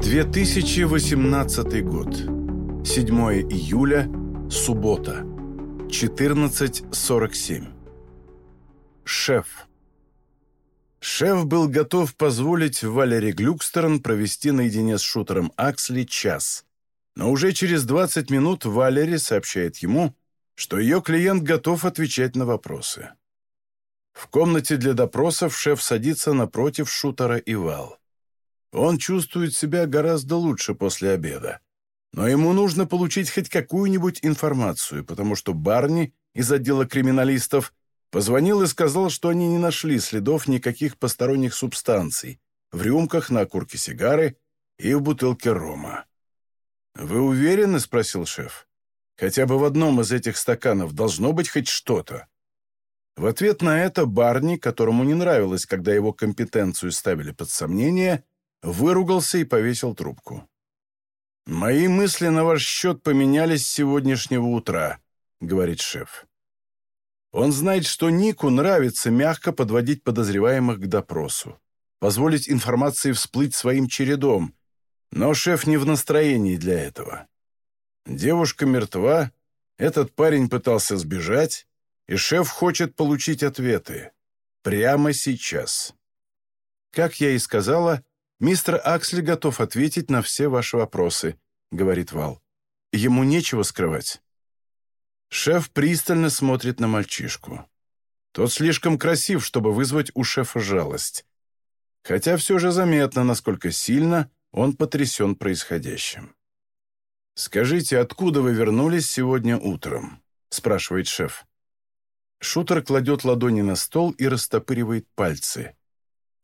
2018 год. 7 июля. Суббота. 14.47. Шеф. Шеф был готов позволить Валери Глюкстерн провести наедине с шутером Аксли час. Но уже через 20 минут Валери сообщает ему, что ее клиент готов отвечать на вопросы. В комнате для допросов шеф садится напротив шутера и Вал. Он чувствует себя гораздо лучше после обеда. Но ему нужно получить хоть какую-нибудь информацию, потому что Барни из отдела криминалистов позвонил и сказал, что они не нашли следов никаких посторонних субстанций в рюмках, на окурке сигары и в бутылке рома. «Вы уверены?» – спросил шеф. «Хотя бы в одном из этих стаканов должно быть хоть что-то». В ответ на это Барни, которому не нравилось, когда его компетенцию ставили под сомнение, выругался и повесил трубку. «Мои мысли на ваш счет поменялись с сегодняшнего утра», — говорит шеф. Он знает, что Нику нравится мягко подводить подозреваемых к допросу, позволить информации всплыть своим чередом, но шеф не в настроении для этого. Девушка мертва, этот парень пытался сбежать, и шеф хочет получить ответы. Прямо сейчас. Как я и сказала, «Мистер Аксли готов ответить на все ваши вопросы», — говорит Вал. «Ему нечего скрывать». Шеф пристально смотрит на мальчишку. Тот слишком красив, чтобы вызвать у шефа жалость. Хотя все же заметно, насколько сильно он потрясен происходящим. «Скажите, откуда вы вернулись сегодня утром?» — спрашивает шеф. Шутер кладет ладони на стол и растопыривает пальцы.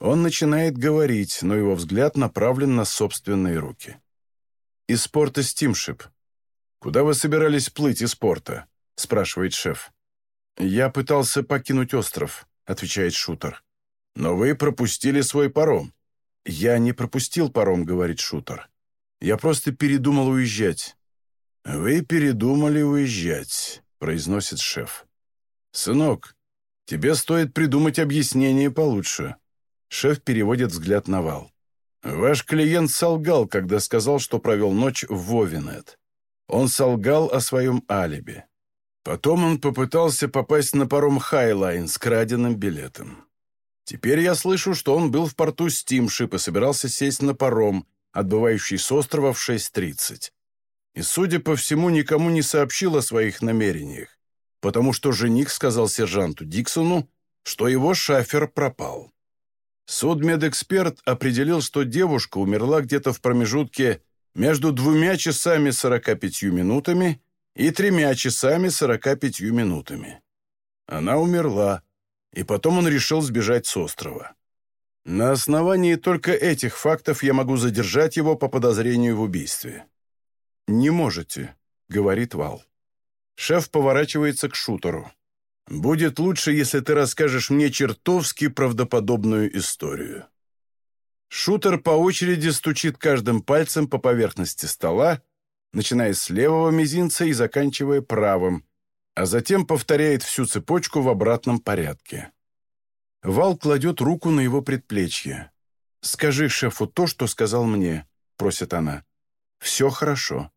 Он начинает говорить, но его взгляд направлен на собственные руки. «Из порта Стимшип. Куда вы собирались плыть из порта?» – спрашивает шеф. «Я пытался покинуть остров», – отвечает шутер. «Но вы пропустили свой паром». «Я не пропустил паром», – говорит шутер. «Я просто передумал уезжать». «Вы передумали уезжать», – произносит шеф. «Сынок, тебе стоит придумать объяснение получше. Шеф переводит взгляд на Вал. «Ваш клиент солгал, когда сказал, что провел ночь в Вовинет. Он солгал о своем алиби. Потом он попытался попасть на паром Хайлайн с краденным билетом. Теперь я слышу, что он был в порту Стимшип и собирался сесть на паром, отбывающий с острова в 6.30. И, судя по всему, никому не сообщил о своих намерениях, потому что жених сказал сержанту Диксону, что его шафер пропал. Судмедэксперт определил, что девушка умерла где-то в промежутке между двумя часами 45 минутами и тремя часами 45 минутами. Она умерла, и потом он решил сбежать с острова. На основании только этих фактов я могу задержать его по подозрению в убийстве. «Не можете», — говорит Вал. Шеф поворачивается к шутеру. Будет лучше, если ты расскажешь мне чертовски правдоподобную историю». Шутер по очереди стучит каждым пальцем по поверхности стола, начиная с левого мизинца и заканчивая правым, а затем повторяет всю цепочку в обратном порядке. Вал кладет руку на его предплечье. «Скажи шефу то, что сказал мне», — просит она. «Все хорошо.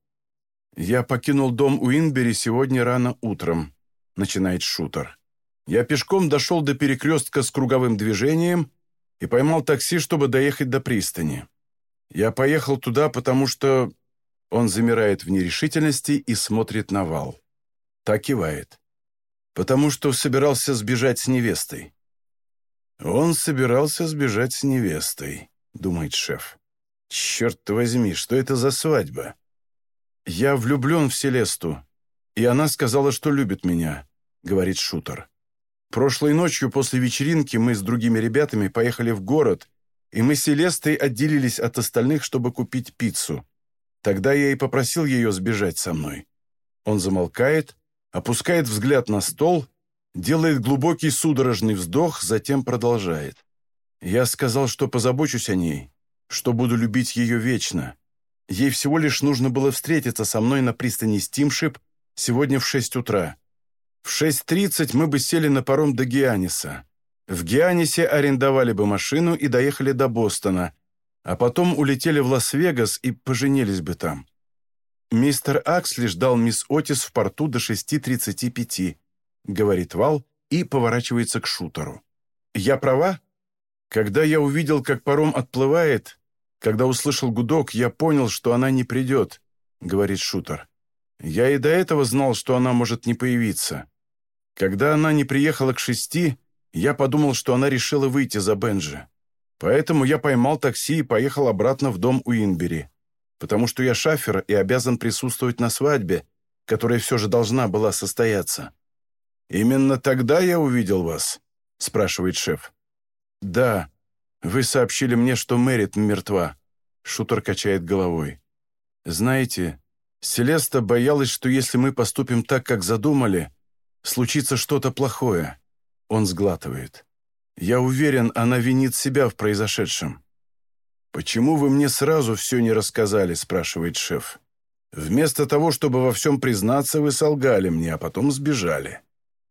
Я покинул дом Уинбери сегодня рано утром. — начинает шутер. «Я пешком дошел до перекрестка с круговым движением и поймал такси, чтобы доехать до пристани. Я поехал туда, потому что...» Он замирает в нерешительности и смотрит на вал. Так кивает. «Потому что собирался сбежать с невестой». «Он собирался сбежать с невестой», — думает шеф. «Черт возьми, что это за свадьба?» «Я влюблен в Селесту, «И она сказала, что любит меня», — говорит шутер. «Прошлой ночью после вечеринки мы с другими ребятами поехали в город, и мы с Селестой отделились от остальных, чтобы купить пиццу. Тогда я и попросил ее сбежать со мной». Он замолкает, опускает взгляд на стол, делает глубокий судорожный вздох, затем продолжает. «Я сказал, что позабочусь о ней, что буду любить ее вечно. Ей всего лишь нужно было встретиться со мной на пристани Стимшип Сегодня в шесть утра. В шесть тридцать мы бы сели на паром до Гианиса. В Гианисе арендовали бы машину и доехали до Бостона. а потом улетели в Лас-Вегас и поженились бы там. Мистер Аксли ждал мисс Отис в порту до 6.35, говорит Вал и поворачивается к шутеру. Я права? Когда я увидел, как паром отплывает, когда услышал гудок, я понял, что она не придет, говорит шутер. Я и до этого знал, что она может не появиться. Когда она не приехала к шести, я подумал, что она решила выйти за Бенджи. Поэтому я поймал такси и поехал обратно в дом Уинбери, потому что я шафер и обязан присутствовать на свадьбе, которая все же должна была состояться. «Именно тогда я увидел вас?» – спрашивает шеф. «Да. Вы сообщили мне, что Мэрит мертва». Шутер качает головой. «Знаете, Селеста боялась, что если мы поступим так, как задумали, случится что-то плохое». Он сглатывает. «Я уверен, она винит себя в произошедшем». «Почему вы мне сразу все не рассказали?» – спрашивает шеф. «Вместо того, чтобы во всем признаться, вы солгали мне, а потом сбежали.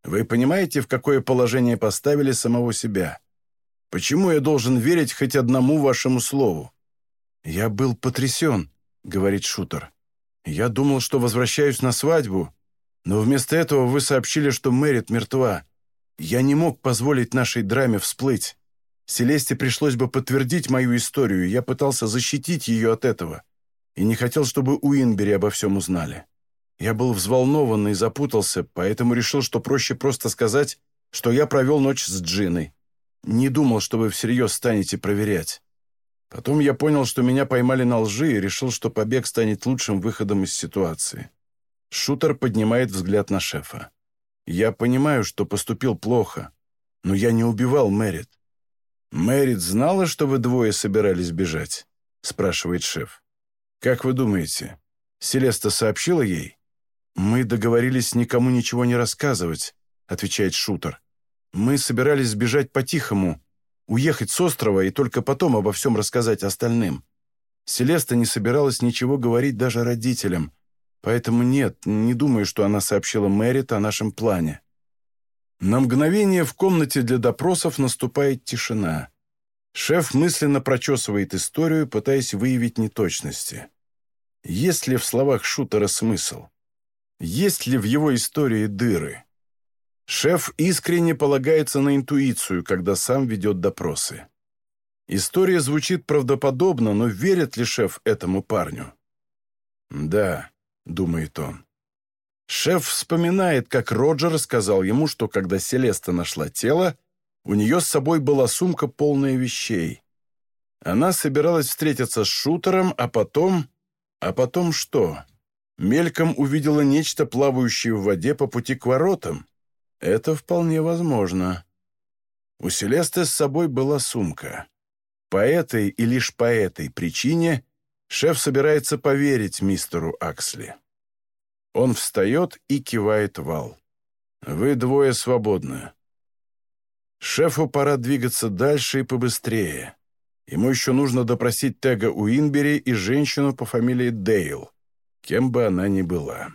Вы понимаете, в какое положение поставили самого себя?» Почему я должен верить хоть одному вашему слову?» «Я был потрясен», — говорит шутер. «Я думал, что возвращаюсь на свадьбу, но вместо этого вы сообщили, что Мэрит мертва. Я не мог позволить нашей драме всплыть. Селесте пришлось бы подтвердить мою историю, я пытался защитить ее от этого. И не хотел, чтобы Уинбери обо всем узнали. Я был взволнован и запутался, поэтому решил, что проще просто сказать, что я провел ночь с Джиной. Не думал, что вы всерьез станете проверять. Потом я понял, что меня поймали на лжи и решил, что побег станет лучшим выходом из ситуации. Шутер поднимает взгляд на шефа. Я понимаю, что поступил плохо, но я не убивал Мэрит. «Мэрит знала, что вы двое собирались бежать?» – спрашивает шеф. «Как вы думаете, Селеста сообщила ей?» «Мы договорились никому ничего не рассказывать», – отвечает Шутер. Мы собирались сбежать по-тихому, уехать с острова и только потом обо всем рассказать остальным. Селеста не собиралась ничего говорить даже родителям, поэтому нет, не думаю, что она сообщила Мэрит о нашем плане. На мгновение в комнате для допросов наступает тишина. Шеф мысленно прочесывает историю, пытаясь выявить неточности. Есть ли в словах шутера смысл? Есть ли в его истории дыры? Шеф искренне полагается на интуицию, когда сам ведет допросы. История звучит правдоподобно, но верит ли шеф этому парню? «Да», — думает он. Шеф вспоминает, как Роджер сказал ему, что когда Селеста нашла тело, у нее с собой была сумка, полная вещей. Она собиралась встретиться с шутером, а потом... А потом что? Мельком увидела нечто, плавающее в воде по пути к воротам. Это вполне возможно. У Селесты с собой была сумка. По этой и лишь по этой причине шеф собирается поверить мистеру Аксли. Он встает и кивает вал. «Вы двое свободны». Шефу пора двигаться дальше и побыстрее. Ему еще нужно допросить Тега Уинбери и женщину по фамилии Дейл, кем бы она ни была.